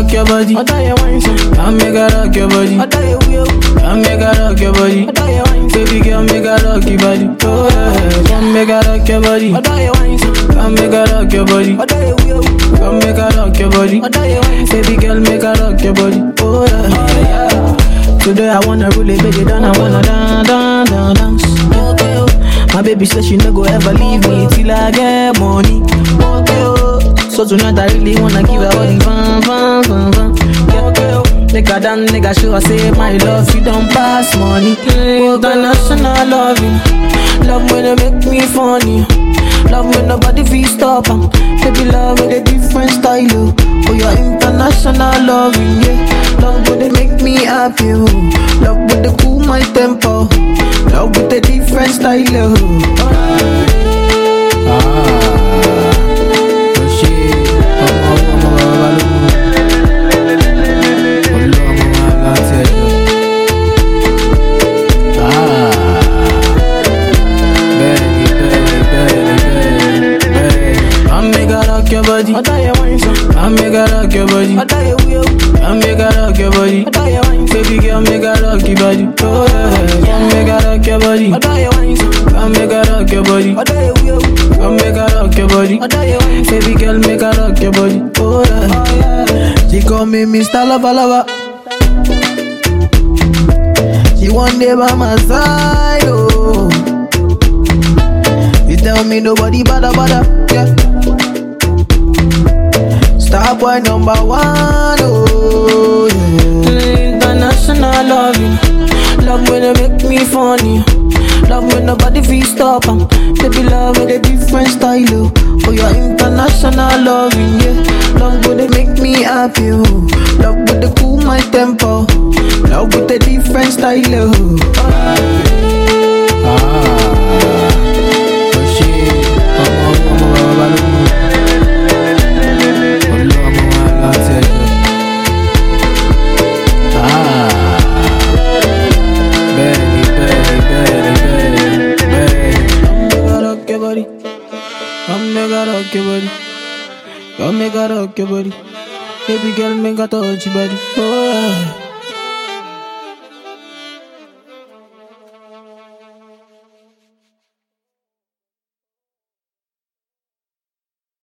rock your body. I tell you one thing. Come make her rock your body. I tell you will. Come make her rock your body. I tell you. Baby girl, make her rock your body. Your body. I tell you one thing. Come make her rock your body. I tell you will. Come make her rock your body. I tell you one thing. Baby girl, make her rock your body. Oh yeah. Oh. Today I wanna break it down. I wanna dance, dance, dance, dance. Oh. My baby says she no go ever leave me till I get money. Oh. So tonight I really wanna give her all the fun, fun, fun, fun. Yeah, okay, oh. Nigga done, nigga show I say my love, you don't pass money. Mm, international loving, love when they make me funny. Love when nobody feel stop. Baby love with a different style, oh. Yeah, international loving, yeah. Love when they make me happy. Love when they cool my tempo. Love with a different style, oh. Your body. I tell you one thing. Come make her rock your body. I tell you will. Come make her rock your body. I tell you one thing. Baby girl, make her rock your body. Oh yeah. Come make her rock your body. I tell you one thing. Come make her rock your body. I tell you will. Come make her rock your body. I tell you one thing. Baby girl, make her rock your body. Oh yeah. Oh. She call me Mr. Lover Lover. She one day by my side, oh. You tell me nobody bother bother, yeah. Star boy number one, oh yeah. International loving, love when they make me funny. Love when nobody feel stop em. Baby love with a different style, oh. Oh yeah, international loving, yeah. Love when they make me happy, oh. Love with the cool my tempo. Love with a different style, oh. Come make her rock your body. Come make her rock your body. Baby girl, make her touch your body. Oh, yeah.